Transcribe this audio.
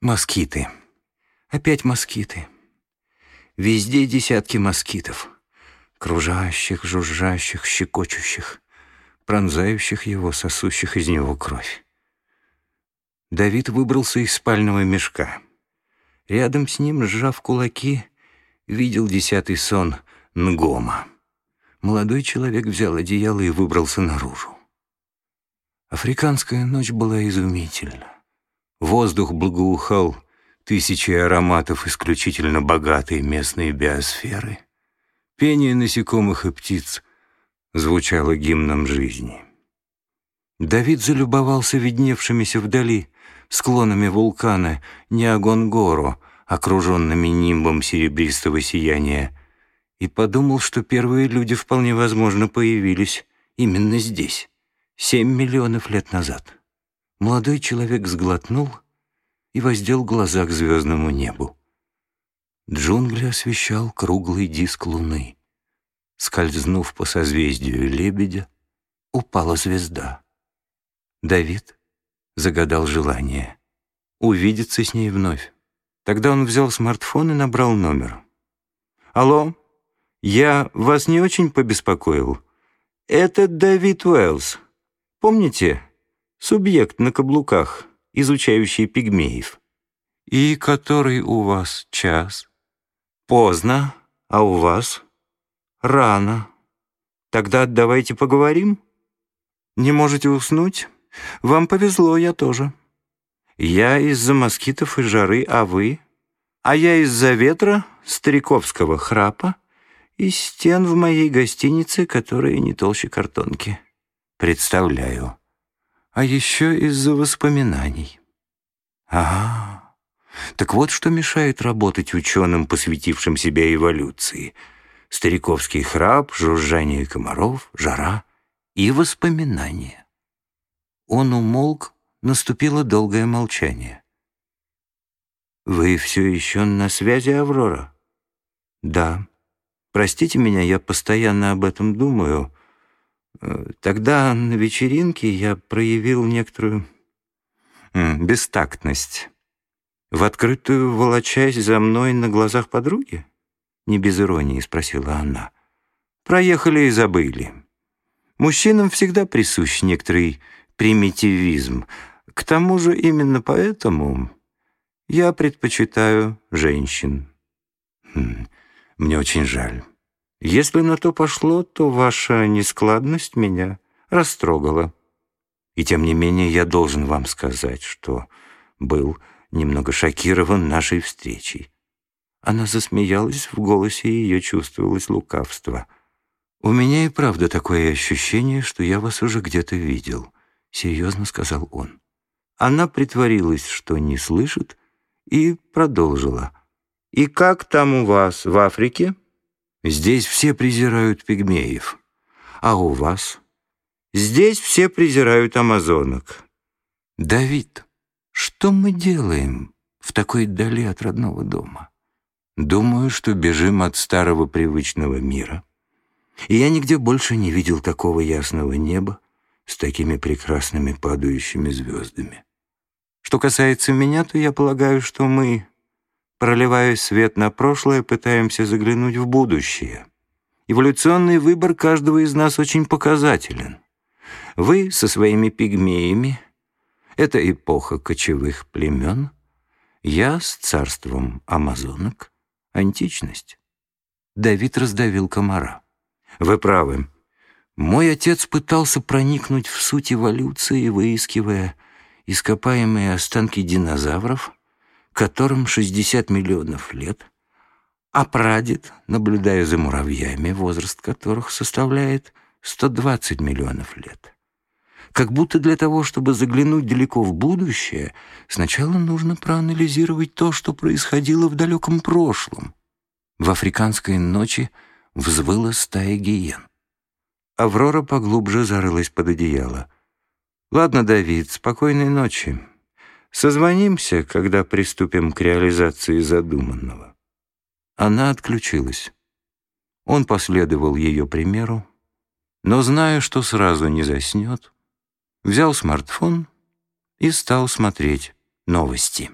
Москиты. Опять москиты. Везде десятки москитов. Кружащих, жужжащих, щекочущих, пронзающих его, сосущих из него кровь. Давид выбрался из спального мешка. Рядом с ним, сжав кулаки, видел десятый сон Нгома. Молодой человек взял одеяло и выбрался наружу. Африканская ночь была изумительна. Воздух благоухал тысячи ароматов исключительно богатой местной биосферы. Пение насекомых и птиц звучало гимном жизни. Давид залюбовался видневшимися вдали склонами вулкана Ниагонгоро, окруженными нимбом серебристого сияния, и подумал, что первые люди вполне возможно появились именно здесь, семь миллионов лет назад. Молодой человек сглотнул и воздел глаза к звездному небу. Джунгли освещал круглый диск луны. Скользнув по созвездию лебедя, упала звезда. Давид загадал желание увидеться с ней вновь. Тогда он взял смартфон и набрал номер. «Алло, я вас не очень побеспокоил? Это Давид Уэллс. Помните, Субъект на каблуках, изучающий пигмеев. И который у вас час? Поздно, а у вас? Рано. Тогда давайте поговорим. Не можете уснуть? Вам повезло, я тоже. Я из-за москитов и жары, а вы? А я из-за ветра, стариковского храпа и стен в моей гостинице, которые не толще картонки. Представляю а еще из-за воспоминаний. Ага, так вот что мешает работать ученым, посвятившим себя эволюции. Стариковский храп, жужжание комаров, жара и воспоминания. Он умолк, наступило долгое молчание. «Вы все еще на связи, Аврора?» «Да. Простите меня, я постоянно об этом думаю. Тогда на вечеринке я проявил некоторую бестактность. В открытую волочась за мной на глазах подруги? Не без иронии спросила она. Проехали и забыли. Мужчинам всегда присущ некоторый примитивизм. К тому же именно поэтому я предпочитаю женщин. Хм, мне очень жаль. Если на то пошло, то ваша нескладность меня растрогала. И тем не менее я должен вам сказать, что был немного шокирован нашей встречей. Она засмеялась, в голосе ее чувствовалось лукавство. «У меня и правда такое ощущение, что я вас уже где-то видел», — серьезно сказал он. Она притворилась, что не слышит, и продолжила. «И как там у вас в Африке?» Здесь все презирают пигмеев. А у вас? Здесь все презирают амазонок. Давид, что мы делаем в такой дали от родного дома? Думаю, что бежим от старого привычного мира. И я нигде больше не видел такого ясного неба с такими прекрасными падающими звездами. Что касается меня, то я полагаю, что мы Проливая свет на прошлое, пытаемся заглянуть в будущее. Эволюционный выбор каждого из нас очень показателен. Вы со своими пигмеями — это эпоха кочевых племен, я с царством амазонок — античность. Давид раздавил комара. Вы правы. Мой отец пытался проникнуть в суть эволюции, выискивая ископаемые останки динозавров — которым 60 миллионов лет, а прадед, наблюдая за муравьями, возраст которых составляет 120 миллионов лет. Как будто для того, чтобы заглянуть далеко в будущее, сначала нужно проанализировать то, что происходило в далеком прошлом. В африканской ночи взвыла стая гиен. Аврора поглубже зарылась под одеяло. «Ладно, Давид, спокойной ночи. Созвонимся, когда приступим к реализации задуманного». Она отключилась. Он последовал ее примеру, но, зная, что сразу не заснет, взял смартфон и стал смотреть новости.